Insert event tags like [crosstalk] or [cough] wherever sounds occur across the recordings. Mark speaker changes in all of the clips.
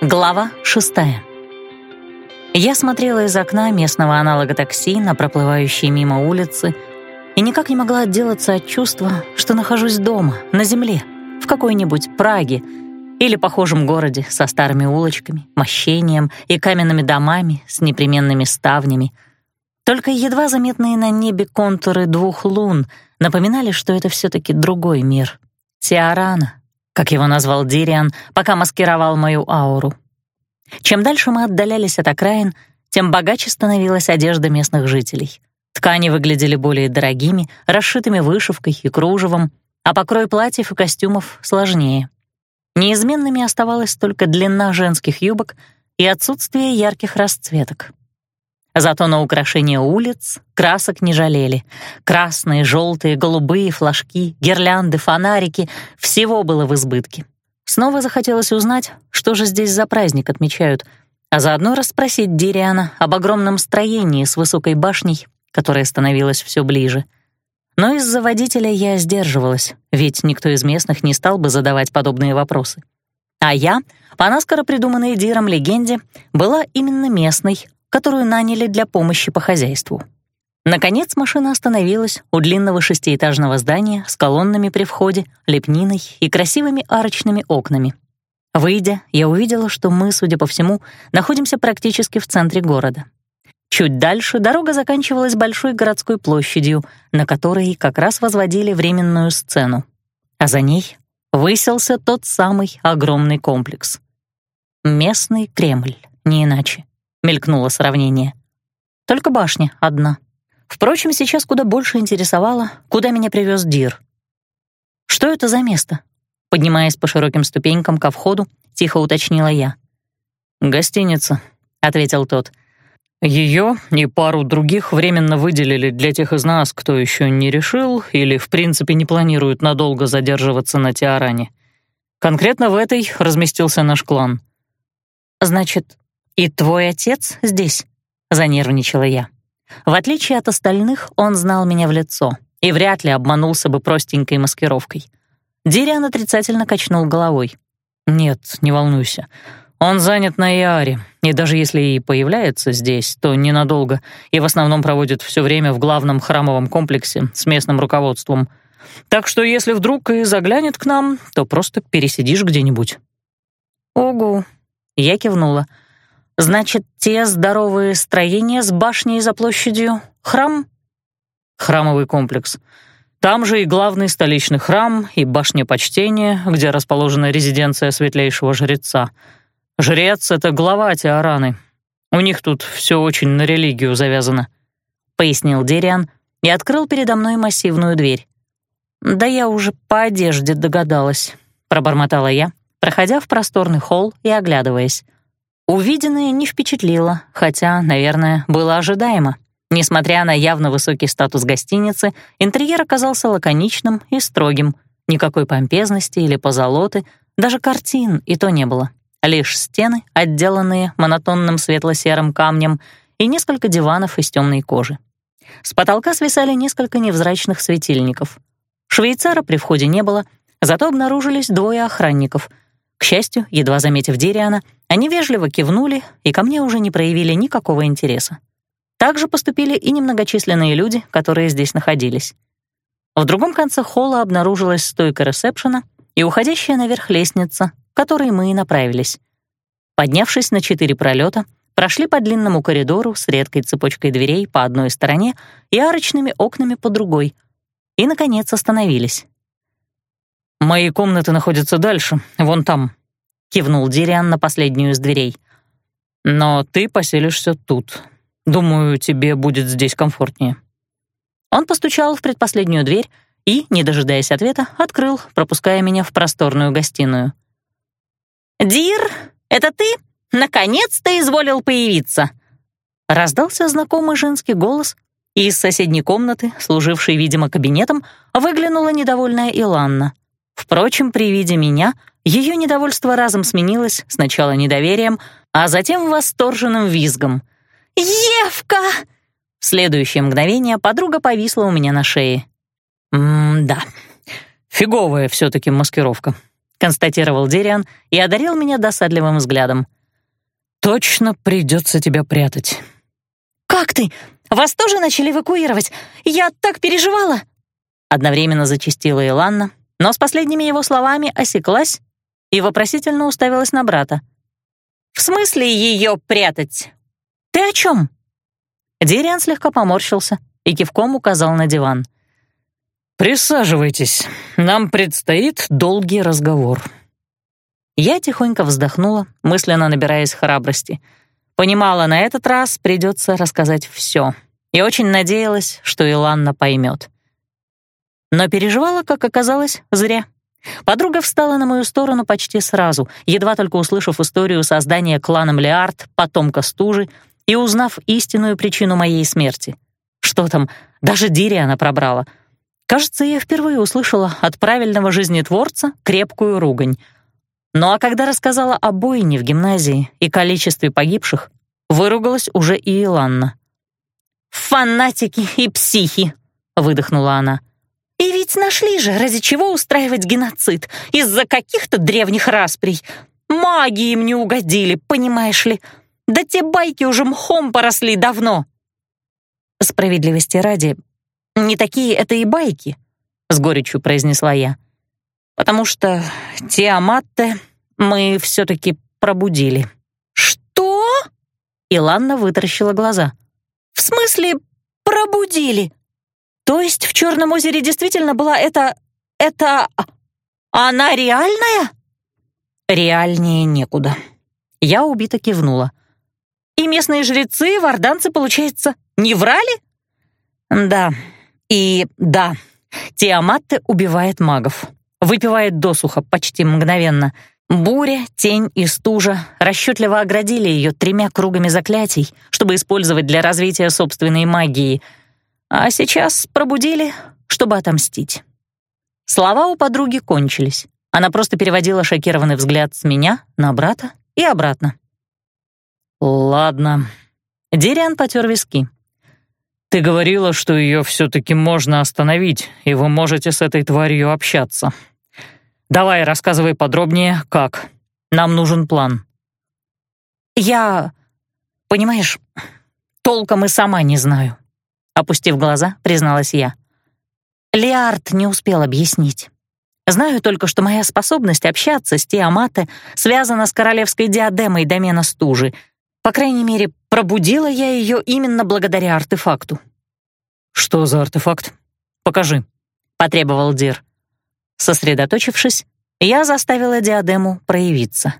Speaker 1: Глава шестая. Я смотрела из окна местного аналога такси на проплывающие мимо улицы и никак не могла отделаться от чувства, что нахожусь дома, на земле, в какой-нибудь Праге или похожем городе со старыми улочками, мощением и каменными домами с непременными ставнями. Только едва заметные на небе контуры двух лун напоминали, что это все-таки другой мир. Тиарана, как его назвал Дириан, пока маскировал мою ауру. Чем дальше мы отдалялись от окраин, тем богаче становилась одежда местных жителей. Ткани выглядели более дорогими, расшитыми вышивкой и кружевом, а покрой платьев и костюмов сложнее. Неизменными оставалась только длина женских юбок и отсутствие ярких расцветок. Зато на украшение улиц красок не жалели. Красные, желтые, голубые флажки, гирлянды, фонарики — всего было в избытке. Снова захотелось узнать, что же здесь за праздник отмечают, а заодно расспросить Дириана об огромном строении с высокой башней, которая становилась все ближе. Но из-за водителя я сдерживалась, ведь никто из местных не стал бы задавать подобные вопросы. А я, по наскоро придуманной Диром легенде, была именно местной, которую наняли для помощи по хозяйству. Наконец машина остановилась у длинного шестиэтажного здания с колоннами при входе, лепниной и красивыми арочными окнами. Выйдя, я увидела, что мы, судя по всему, находимся практически в центре города. Чуть дальше дорога заканчивалась большой городской площадью, на которой как раз возводили временную сцену. А за ней высился тот самый огромный комплекс. Местный Кремль, не иначе мелькнуло сравнение. Только башня одна. Впрочем, сейчас куда больше интересовало, куда меня привез Дир. Что это за место? Поднимаясь по широким ступенькам ко входу, тихо уточнила я. «Гостиница», — ответил тот. Ее и пару других временно выделили для тех из нас, кто еще не решил или, в принципе, не планирует надолго задерживаться на Тиаране. Конкретно в этой разместился наш клан. Значит, «И твой отец здесь?» — занервничала я. В отличие от остальных, он знал меня в лицо и вряд ли обманулся бы простенькой маскировкой. Дириан отрицательно качнул головой. «Нет, не волнуйся. Он занят на Иаре, и даже если и появляется здесь, то ненадолго, и в основном проводит все время в главном храмовом комплексе с местным руководством. Так что если вдруг и заглянет к нам, то просто пересидишь где-нибудь». «Ого!» — я кивнула — Значит, те здоровые строения с башней за площадью — храм? Храмовый комплекс. Там же и главный столичный храм, и башня почтения, где расположена резиденция светлейшего жреца. Жрец — это глава Теораны. У них тут все очень на религию завязано», — пояснил Дериан и открыл передо мной массивную дверь. «Да я уже по одежде догадалась», — пробормотала я, проходя в просторный холл и оглядываясь. Увиденное не впечатлило, хотя, наверное, было ожидаемо. Несмотря на явно высокий статус гостиницы, интерьер оказался лаконичным и строгим. Никакой помпезности или позолоты, даже картин и то не было. Лишь стены, отделанные монотонным светло-серым камнем, и несколько диванов из темной кожи. С потолка свисали несколько невзрачных светильников. Швейцара при входе не было, зато обнаружились двое охранников — к счастью, едва заметив Дериана, они вежливо кивнули и ко мне уже не проявили никакого интереса. Так же поступили и немногочисленные люди, которые здесь находились. В другом конце холла обнаружилась стойка ресепшена и уходящая наверх лестница, к которой мы и направились. Поднявшись на четыре пролета, прошли по длинному коридору с редкой цепочкой дверей по одной стороне и арочными окнами по другой, и, наконец, остановились. «Мои комнаты находятся дальше, вон там», — кивнул Дириан на последнюю из дверей. «Но ты поселишься тут. Думаю, тебе будет здесь комфортнее». Он постучал в предпоследнюю дверь и, не дожидаясь ответа, открыл, пропуская меня в просторную гостиную. «Дир, это ты? Наконец-то изволил появиться!» Раздался знакомый женский голос, и из соседней комнаты, служившей, видимо, кабинетом, выглянула недовольная Иланна. Впрочем, при виде меня ее недовольство разом сменилось сначала недоверием, а затем восторженным визгом. «Евка!» В следующее мгновение подруга повисла у меня на шее. «М-да, фиговая все-таки маскировка», — констатировал Дериан и одарил меня досадливым взглядом.
Speaker 2: «Точно придется тебя прятать».
Speaker 1: «Как ты? Вас тоже начали эвакуировать? Я так переживала!» Одновременно зачастила Иланна, но с последними его словами осеклась и вопросительно уставилась на брата. «В смысле ее прятать? Ты о чем?» Дириан слегка поморщился и кивком указал на диван.
Speaker 2: «Присаживайтесь, нам предстоит долгий разговор».
Speaker 1: Я тихонько вздохнула, мысленно набираясь храбрости. Понимала, на этот раз придется рассказать все, и очень надеялась, что Иланна поймет. Но переживала, как оказалось, зря. Подруга встала на мою сторону почти сразу, едва только услышав историю создания кланом Леард, потомка стужи, и узнав истинную причину моей смерти. Что там, даже Дириана пробрала. Кажется, я впервые услышала от правильного жизнетворца крепкую ругань. Ну а когда рассказала о бойне в гимназии и количестве погибших, выругалась уже и Иланна. «Фанатики и психи!» — выдохнула она. «И ведь нашли же, ради чего устраивать геноцид, из-за каких-то древних расприй. Маги им не угодили, понимаешь ли. Да те байки уже мхом поросли давно». «Справедливости ради, не такие это и байки», — с горечью произнесла я. «Потому что Тиаматте мы все-таки пробудили». «Что?» — Иланна вытаращила глаза. «В смысле пробудили?» То есть в Черном озере действительно была эта... это... она реальная? Реальнее некуда. Я убито кивнула. И местные жрецы, варданцы, получается, не врали? Да, и да, Тиаматте убивает магов. Выпивает досуха почти мгновенно. Буря, тень и стужа расчетливо оградили ее тремя кругами заклятий, чтобы использовать для развития собственной магии — а сейчас пробудили, чтобы отомстить. Слова у подруги кончились. Она просто переводила шокированный взгляд с меня на брата и обратно.
Speaker 2: «Ладно».
Speaker 1: Дириан потер виски.
Speaker 2: «Ты говорила, что ее все-таки можно остановить, и вы можете с этой тварью общаться. Давай, рассказывай подробнее, как. Нам нужен план».
Speaker 1: «Я... понимаешь, толком и сама не знаю», Опустив глаза, призналась я. Лиард не успел объяснить. Знаю только, что моя способность общаться с Тиамате связана с королевской диадемой домена стужи. По крайней мере, пробудила я ее именно благодаря артефакту.
Speaker 2: «Что за артефакт? Покажи», — потребовал Дир.
Speaker 1: Сосредоточившись, я заставила диадему проявиться.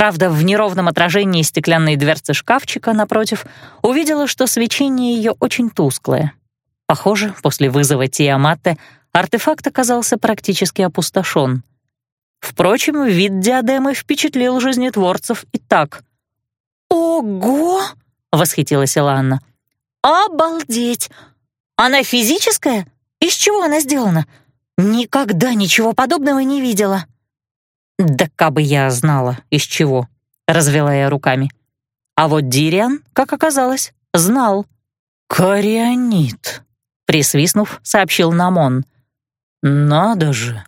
Speaker 1: Правда, в неровном отражении стеклянной дверцы шкафчика напротив увидела, что свечение ее очень тусклое. Похоже, после вызова Тиаматте артефакт оказался практически опустошен. Впрочем, вид диадемы впечатлил жизнетворцев и так. «Ого!» — восхитилась Иланна. «Обалдеть! Она физическая? Из чего она сделана? Никогда ничего подобного не видела». «Да кабы я знала, из чего», — развела я руками. А вот Дириан, как оказалось, знал.
Speaker 2: «Корианит», — присвистнув, сообщил Намон. «Надо же!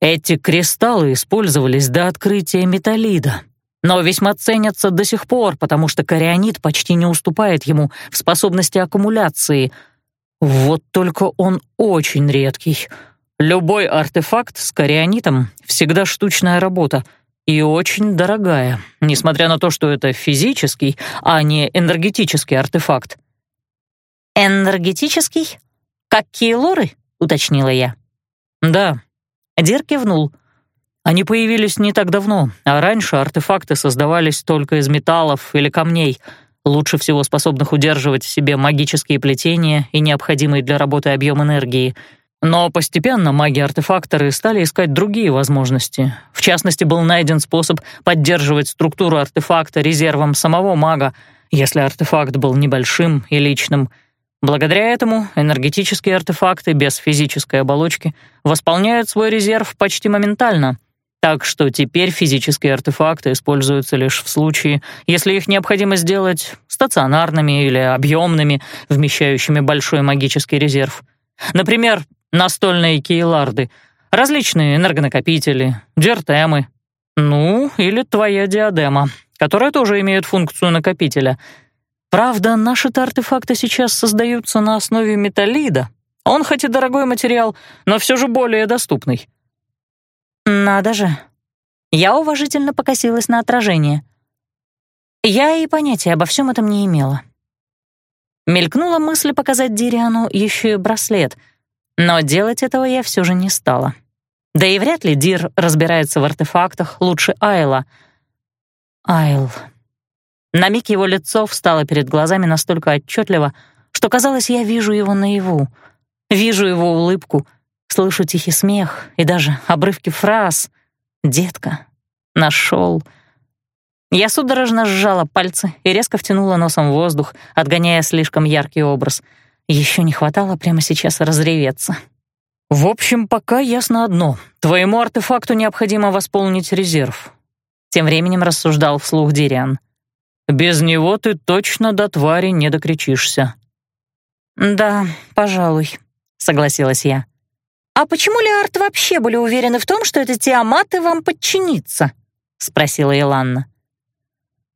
Speaker 2: Эти кристаллы использовались до открытия металлида, но весьма ценятся до сих пор, потому что корианит почти не уступает ему в способности аккумуляции. Вот только он очень редкий — Любой артефакт с корианитом всегда штучная работа и очень дорогая, несмотря на то, что это физический, а не энергетический артефакт.
Speaker 1: «Энергетический? Как киелоры?» — уточнила я.
Speaker 2: «Да».
Speaker 1: Дир кивнул.
Speaker 2: «Они появились не так давно, а раньше артефакты создавались только из металлов или камней, лучше всего способных удерживать в себе магические плетения и необходимый для работы объем энергии — но постепенно маги-артефакторы стали искать другие возможности. В частности, был найден способ поддерживать структуру артефакта резервом самого мага, если артефакт был небольшим и личным. Благодаря этому энергетические артефакты без физической оболочки восполняют свой резерв почти моментально. Так что теперь физические артефакты используются лишь в случае, если их необходимо сделать стационарными или объемными, вмещающими большой магический резерв. Например, настольные кейларды. Различные энергонакопители, дертемы. Ну, или твоя диадема, которая тоже имеет функцию накопителя. Правда, наши-то артефакты сейчас создаются на основе металлида. Он хоть и дорогой материал, но все же более доступный.
Speaker 1: Надо же. Я уважительно покосилась на отражение. Я и понятия обо всем этом не имела. Мелькнула мысль показать Дириану еще и браслет, но делать этого я все же не стала. Да и вряд ли Дир разбирается в артефактах лучше Айла. Айл. На миг его лицо встало перед глазами настолько отчетливо, что казалось, я вижу его наяву. Вижу его улыбку, слышу тихий смех и даже обрывки фраз. «Детка, нашел». Я судорожно сжала пальцы и резко втянула носом воздух, отгоняя слишком яркий образ. Еще не хватало прямо сейчас разреветься.
Speaker 2: «В общем, пока ясно одно. Твоему артефакту необходимо восполнить резерв», — тем временем рассуждал вслух Дириан. «Без него ты точно до твари не докричишься».
Speaker 1: «Да, пожалуй», — согласилась я. «А почему Леарт вообще были уверены в том, что это Тиаматы вам подчинится?» — спросила Иланна.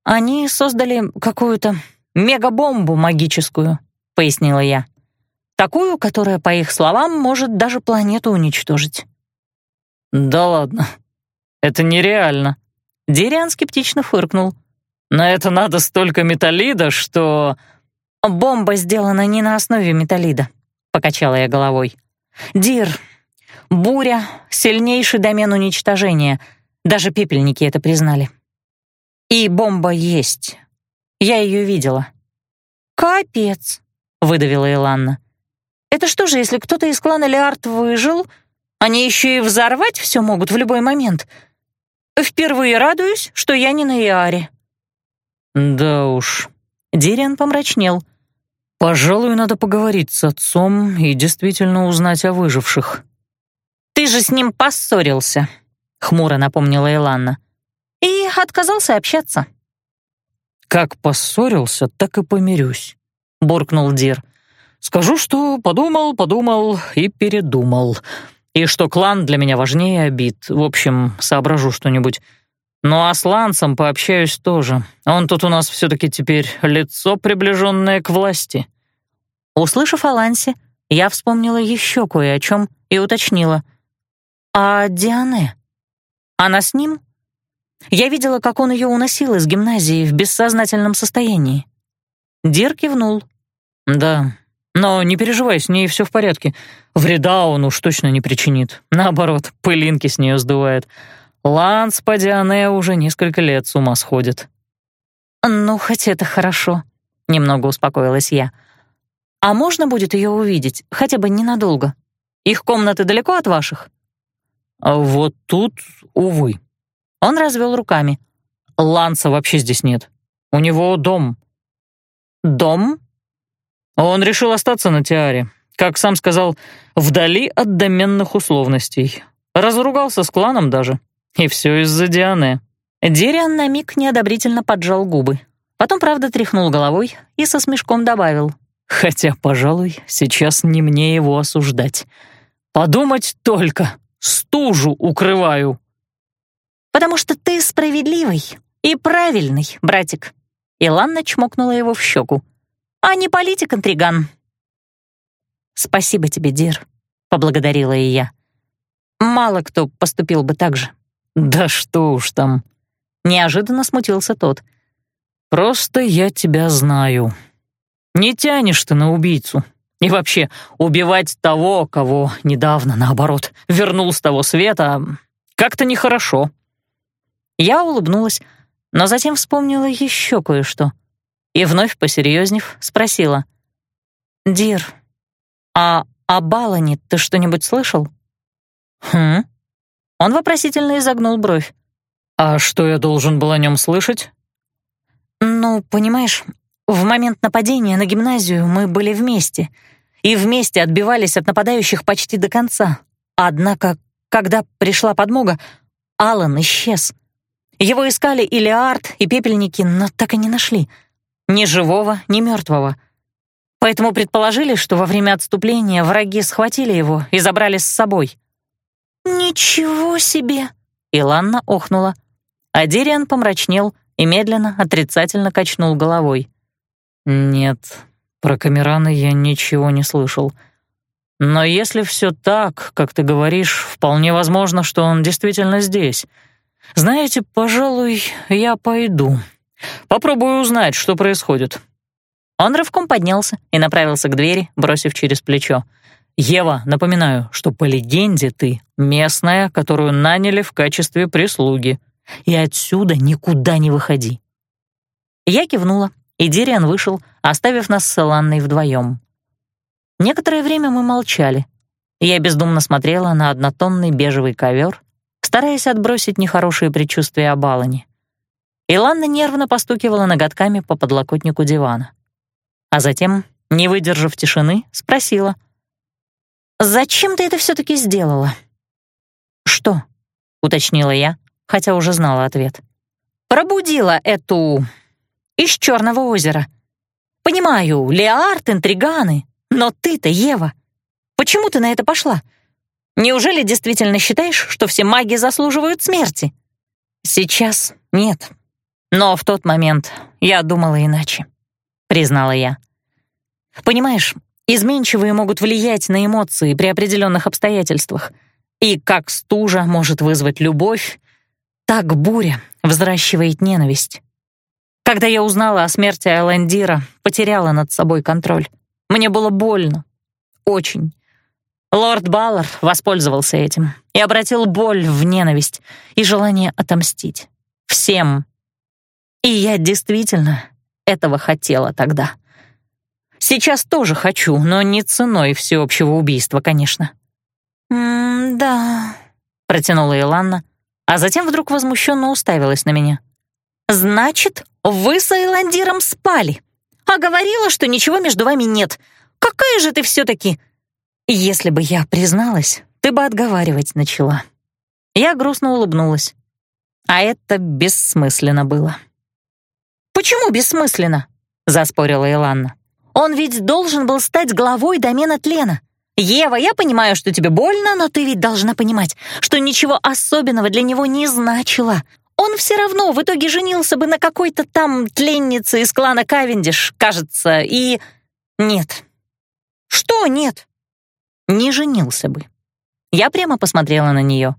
Speaker 1: «Они создали какую-то мегабомбу магическую», — пояснила я. «Такую, которая, по их словам, может даже планету уничтожить».
Speaker 2: «Да ладно, это нереально», — Дириан скептично фыркнул. «На это надо столько металлида, что...»
Speaker 1: «Бомба сделана не на основе металлида», — покачала я головой. «Дир, буря — сильнейший домен уничтожения. Даже пепельники это признали. И бомба есть. Я ее видела». «Капец», — выдавила Иланна. «Это что же, если кто-то из клана Леарт выжил, они еще и взорвать все могут в любой момент? Впервые радуюсь, что я не на Иаре».
Speaker 2: «Да уж».
Speaker 1: Дириан помрачнел.
Speaker 2: «Пожалуй, надо поговорить с отцом и действительно узнать о выживших».
Speaker 1: «Ты же с ним поссорился», — хмуро напомнила Иланна и отказался общаться.
Speaker 2: «Как поссорился, так и помирюсь», — буркнул Дир. «Скажу, что подумал, подумал и передумал. И что клан для меня важнее обид. В общем, соображу что-нибудь. Ну а с Лансом пообщаюсь тоже. Он тут у нас все-таки теперь лицо, приближенное к власти».
Speaker 1: Услышав о Лансе, я вспомнила еще кое о чем и уточнила. «А Диане? Она с ним?» Я видела, как он ее уносил из гимназии в бессознательном состоянии. Дир кивнул.
Speaker 2: «Да, но не переживай, с ней все в порядке. Вреда он уж точно не причинит. Наоборот, пылинки с нее сдувает. Ланс по Диане уже несколько лет с ума сходит».
Speaker 1: «Ну, хоть это хорошо», — немного успокоилась я. «А можно будет ее увидеть, хотя бы ненадолго? Их комнаты далеко от ваших?»
Speaker 2: а «Вот тут, увы»,
Speaker 1: он развел руками.
Speaker 2: «Ланса вообще здесь нет. У него дом».
Speaker 1: «Дом?»
Speaker 2: Он решил остаться на Тиаре. Как сам сказал, вдали от доменных условностей. Разругался с кланом даже. И все из-за Дианы.
Speaker 1: Дириан на миг неодобрительно поджал губы. Потом, правда, тряхнул головой и со смешком добавил.
Speaker 2: «Хотя, пожалуй, сейчас не мне его осуждать. Подумать только, стужу укрываю»
Speaker 1: потому что ты справедливый и правильный, братик». Иланна чмокнула его в щеку. «А не политик-интриган». «Спасибо тебе, Дир», — поблагодарила и я. «Мало кто поступил бы так же».
Speaker 2: «Да что уж там».
Speaker 1: Неожиданно смутился тот.
Speaker 2: «Просто я тебя знаю. Не тянешь ты на убийцу. И вообще, убивать того, кого недавно, наоборот, вернул с того света, как-то нехорошо».
Speaker 1: Я улыбнулась, но затем вспомнила еще кое-что и, вновь посерьезнев, спросила. «Дир, а о Балане ты что-нибудь слышал?» «Хм?» Он вопросительно изогнул бровь.
Speaker 2: «А что я должен был о нем слышать?»
Speaker 1: «Ну, понимаешь, в момент нападения на гимназию мы были вместе и вместе отбивались от нападающих почти до конца. Однако, когда пришла подмога, Алан исчез. Его искали и Леард, и пепельники, но так и не нашли. Ни живого, ни мертвого. Поэтому предположили, что во время отступления враги схватили его и забрали с собой. «Ничего себе!»
Speaker 2: — Иланна охнула. А Дириан помрачнел и медленно, отрицательно качнул головой. «Нет, про Камерана я ничего не слышал. Но если все так, как ты говоришь, вполне возможно, что он действительно здесь. Знаете, пожалуй, я пойду. Попробую узнать, что происходит».
Speaker 1: Он рывком поднялся и направился к двери, бросив через плечо.
Speaker 2: «Ева, напоминаю, что по легенде ты местная, которую наняли в качестве прислуги, и отсюда никуда не выходи».
Speaker 1: Я кивнула, и Дириан вышел, оставив нас с Эланной вдвоем. Некоторое время мы молчали. Я бездумно смотрела на однотонный бежевый ковер, стараясь отбросить нехорошие предчувствия об Алане. Иланна нервно постукивала ноготками по подлокотнику дивана. А затем, не выдержав тишины, спросила. «Зачем ты это все-таки сделала?»
Speaker 2: «Что?» — уточнила я, хотя уже знала ответ.
Speaker 1: «Пробудила эту... из Черного озера. Понимаю, Леард, интриганы, но ты-то, Ева, почему ты на это пошла? Неужели действительно считаешь, что все маги заслуживают смерти?» «Сейчас нет. Но в тот момент я думала иначе», — признала я. «Понимаешь, изменчивые могут влиять на эмоции при определенных обстоятельствах. И как стужа может вызвать любовь, так буря взращивает ненависть. Когда я узнала о смерти Айлендира, потеряла над собой контроль. Мне было больно. Очень. Лорд Баллар воспользовался этим и обратил боль в ненависть и желание отомстить. Всем. И я действительно этого хотела тогда. Сейчас тоже хочу, но не ценой всеобщего убийства, конечно.
Speaker 2: «М-да», — протянула Иланна, а затем вдруг возмущенно уставилась на меня.
Speaker 1: «Значит, вы с Айландиром спали, а говорила, что ничего между вами нет. Какая же ты все-таки...»
Speaker 2: «Если бы я призналась, ты бы отговаривать начала». Я грустно улыбнулась. А это бессмысленно было.
Speaker 1: «Почему бессмысленно?» — заспорила Иланна. «Он ведь должен был стать главой домена тлена. Ева, я понимаю, что тебе больно, но ты ведь должна понимать, что ничего особенного для него не значило. Он все равно в итоге женился бы на какой-то там тленнице из клана Кавендиш, кажется, и... Нет. Что нет?
Speaker 2: Не женился бы. Я прямо посмотрела на нее.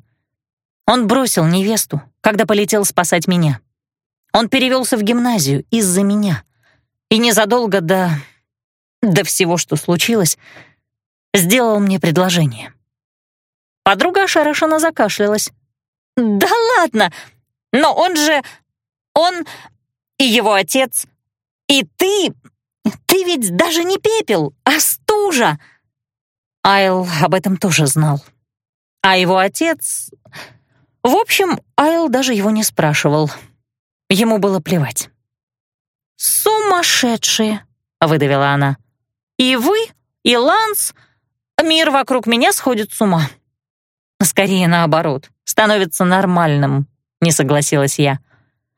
Speaker 2: Он бросил невесту, когда полетел спасать меня. Он перевелся в гимназию из-за меня. И незадолго до... до всего, что случилось, сделал мне предложение.
Speaker 1: Подруга ошарашенно закашлялась. «Да ладно! Но он же... Он и его отец, и ты... Ты ведь даже не пепел, а стужа!»
Speaker 2: Айл об этом тоже знал. А его отец... В общем, Айл даже его не спрашивал. Ему было плевать.
Speaker 1: «Сумасшедшие!» — выдавила она. «И вы, и Ланс, мир вокруг меня сходит с ума».
Speaker 2: «Скорее наоборот, становится нормальным», — не согласилась я.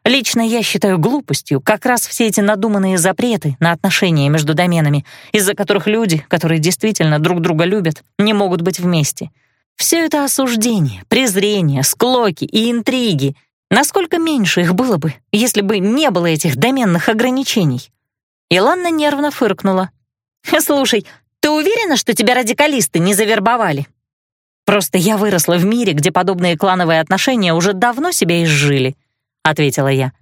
Speaker 2: Лично я считаю глупостью как раз все эти надуманные запреты на отношения между доменами, из-за которых люди, которые действительно друг друга любят, не могут быть вместе. Все это осуждение, презрение, склоки и интриги. Насколько меньше их было бы, если бы не было этих доменных ограничений?
Speaker 1: Иланна нервно фыркнула. [laughs] «Слушай, ты уверена, что тебя радикалисты не завербовали?»
Speaker 2: «Просто я выросла в мире, где подобные клановые отношения уже давно себя изжили», — ответила я.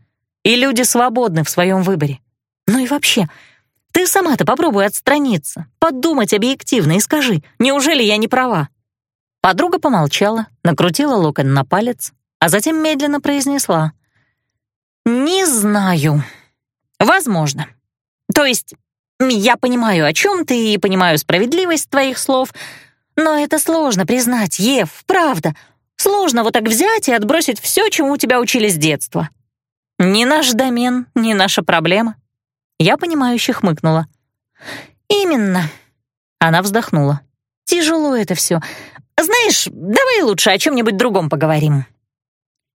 Speaker 2: «И люди свободны в своем выборе. Ну и вообще, ты сама-то попробуй отстраниться, подумать объективно и скажи, неужели я не права?» Подруга помолчала, накрутила локон на палец, а затем медленно произнесла.
Speaker 1: «Не знаю. Возможно. То есть я понимаю, о чем ты, и понимаю справедливость твоих слов, но это сложно признать, Ев, правда. Сложно вот так взять и отбросить все, чему тебя учили с детства.
Speaker 2: Не наш домен, не наша проблема. Я понимающе хмыкнула.
Speaker 1: Именно.
Speaker 2: Она вздохнула.
Speaker 1: Тяжело это все. Знаешь, давай лучше о чем-нибудь другом поговорим.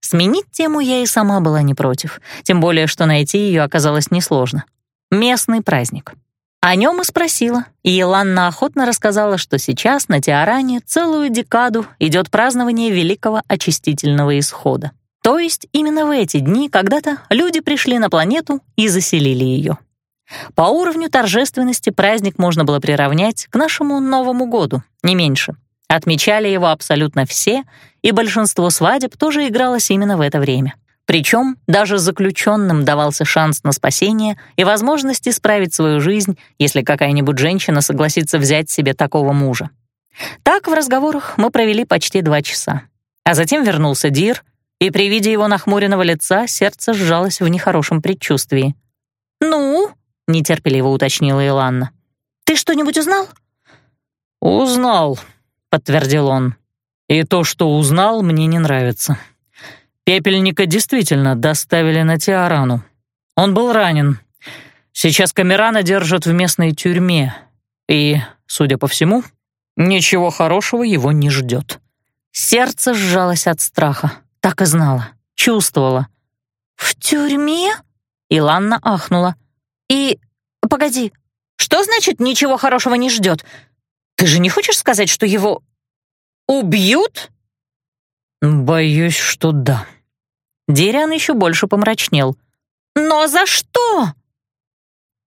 Speaker 2: Сменить тему я и сама была не против, тем более, что найти ее оказалось несложно. Местный праздник.
Speaker 1: О нем и спросила, и Иланна охотно рассказала, что сейчас на Тиаране целую декаду идет празднование Великого Очистительного Исхода. То есть именно в эти дни когда-то люди пришли на планету и заселили ее. По уровню торжественности праздник можно было приравнять к нашему Новому году, не меньше. Отмечали его абсолютно все, и большинство свадеб тоже игралось именно в это время. Причем даже заключенным давался шанс на спасение и возможность исправить свою жизнь, если какая-нибудь женщина согласится взять себе такого мужа. Так в разговорах мы провели почти два часа. А затем вернулся Дир, и при виде его нахмуренного лица сердце сжалось в нехорошем предчувствии. «Ну?» — нетерпеливо уточнила Иланна. «Ты что-нибудь узнал?»
Speaker 2: «Узнал», — подтвердил он. «И то, что узнал, мне не нравится». Пепельника действительно доставили на Тиарану. Он был ранен. Сейчас Камерана держат в местной тюрьме. И, судя по всему, ничего хорошего его не ждет.
Speaker 1: Сердце сжалось от страха. Так и знала. Чувствовала. «В тюрьме?» Иланна ахнула. «И... погоди, что значит «ничего хорошего не ждет»? Ты же не хочешь сказать, что его... убьют?»
Speaker 2: «Боюсь, что да»,
Speaker 1: Дериан еще больше помрачнел. «Но за что?»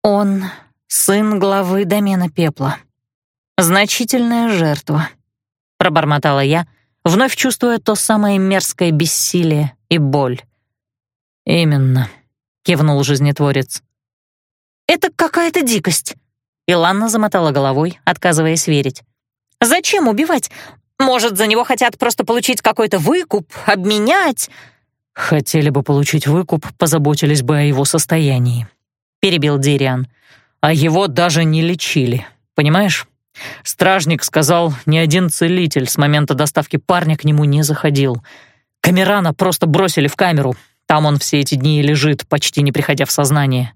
Speaker 1: «Он сын главы домена пепла. Значительная жертва», — пробормотала я, вновь чувствуя то самое мерзкое бессилие и боль.
Speaker 2: «Именно», — кивнул жизнетворец.
Speaker 1: «Это какая-то дикость», — Иланна замотала головой, отказываясь верить. «Зачем убивать? Может, за него хотят просто получить какой-то выкуп, обменять?»
Speaker 2: «Хотели бы получить выкуп, позаботились бы о его состоянии», — перебил Дириан. «А его даже не лечили, понимаешь? Стражник сказал, ни один целитель с момента доставки парня к нему не заходил. Камерана просто бросили в камеру. Там он все эти дни и лежит, почти не приходя в сознание».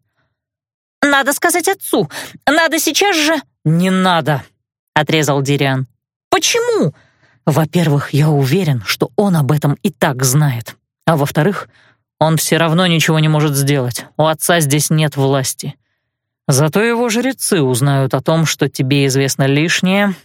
Speaker 1: «Надо сказать отцу! Надо сейчас же...»
Speaker 2: «Не надо!» — отрезал Дириан.
Speaker 1: «Почему?»
Speaker 2: «Во-первых, я уверен, что он об этом и так знает. А во-вторых, он все равно ничего не может сделать. У отца здесь нет власти. Зато его жрецы узнают о том, что тебе известно лишнее.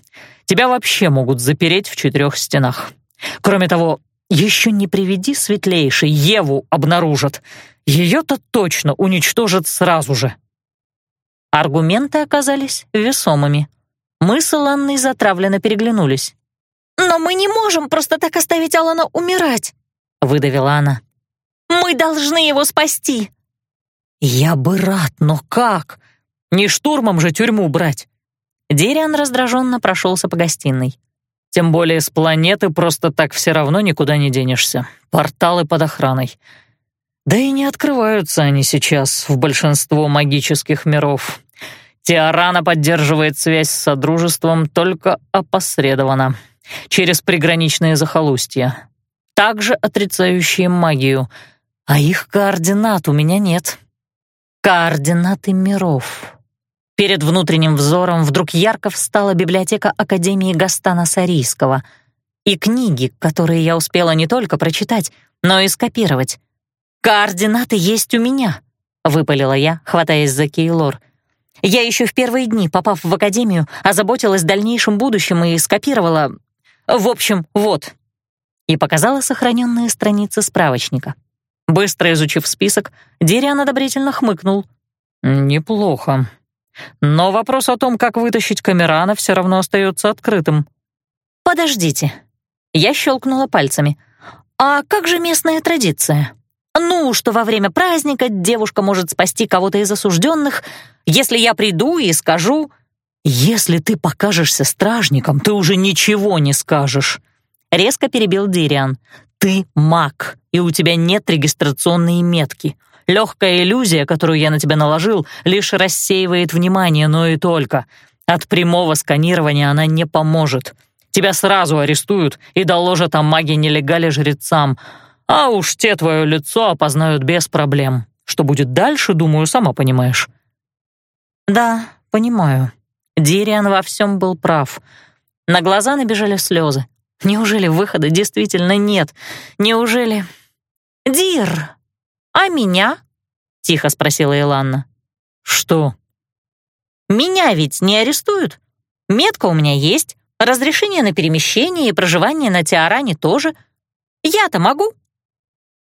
Speaker 2: Тебя вообще могут запереть в четырех стенах. Кроме того, еще не приведи светлейший, Еву обнаружат. Ее-то точно уничтожат сразу же.
Speaker 1: Аргументы оказались весомыми. Мы с Иланной затравленно переглянулись. «Но мы не можем просто так оставить Алана умирать!» выдавила она. «Мы должны его спасти!»
Speaker 2: «Я бы рад, но как? Не штурмом же тюрьму брать!»
Speaker 1: Дериан раздраженно прошелся по гостиной.
Speaker 2: «Тем более с планеты просто так все равно никуда не денешься. Порталы под охраной. Да и не открываются они сейчас в большинство магических миров. Тиарана поддерживает связь с Содружеством только опосредованно, через приграничные захолустья также отрицающие магию, а их координат у меня нет. Координаты миров. Перед внутренним взором вдруг ярко встала библиотека Академии Гастана Сарийского и книги, которые я успела не только прочитать, но и скопировать. «Координаты есть у меня», — выпалила я, хватаясь за Кейлор. Я еще в первые дни, попав в Академию, озаботилась дальнейшим будущим и скопировала... В общем, вот, и показала сохраненные страницы справочника. Быстро изучив список, Дириан одобрительно хмыкнул. «Неплохо. Но вопрос о том, как вытащить Камерана, все равно остается открытым».
Speaker 1: «Подождите». Я щелкнула пальцами. «А как же местная традиция? Ну, что во время праздника девушка может спасти кого-то из осужденных, если я приду и скажу...»
Speaker 2: «Если ты покажешься стражником, ты уже ничего не скажешь»,
Speaker 1: Резко перебил Дириан.
Speaker 2: «Ты маг, и у тебя нет регистрационной метки. Легкая иллюзия, которую я на тебя наложил, лишь рассеивает внимание, но и только. От прямого сканирования она не поможет. Тебя сразу арестуют и доложат о маге-нелегале жрецам, а уж те твое лицо опознают без проблем. Что будет дальше, думаю, сама понимаешь».
Speaker 1: «Да, понимаю». Дириан во всем был прав. На глаза набежали слезы. Неужели выхода действительно нет? Неужели... «Дир, а меня?» — тихо спросила Иланна.
Speaker 2: «Что?»
Speaker 1: Меня ведь не арестуют. Метка у меня есть, разрешение на перемещение и проживание на Тиаране тоже. Я-то могу».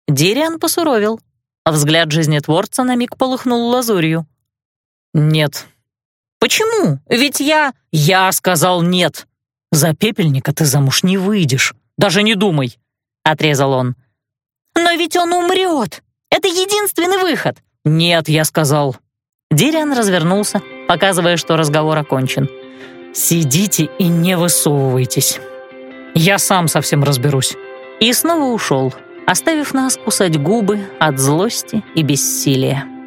Speaker 1: Дириан посуровил, а взгляд жизнетворца на миг полыхнул лазурью.
Speaker 2: «Нет».
Speaker 1: «Почему? Ведь я...»
Speaker 2: «Я сказал нет. За пепельника ты замуж не выйдешь. Даже не думай», — отрезал он.
Speaker 1: «Но ведь он умрет. Это единственный выход».
Speaker 2: «Нет, я сказал».
Speaker 1: Дириан развернулся, показывая, что разговор окончен.
Speaker 2: «Сидите и не высовывайтесь. Я сам совсем разберусь».
Speaker 1: И снова ушел, оставив нас кусать губы от злости и бессилия.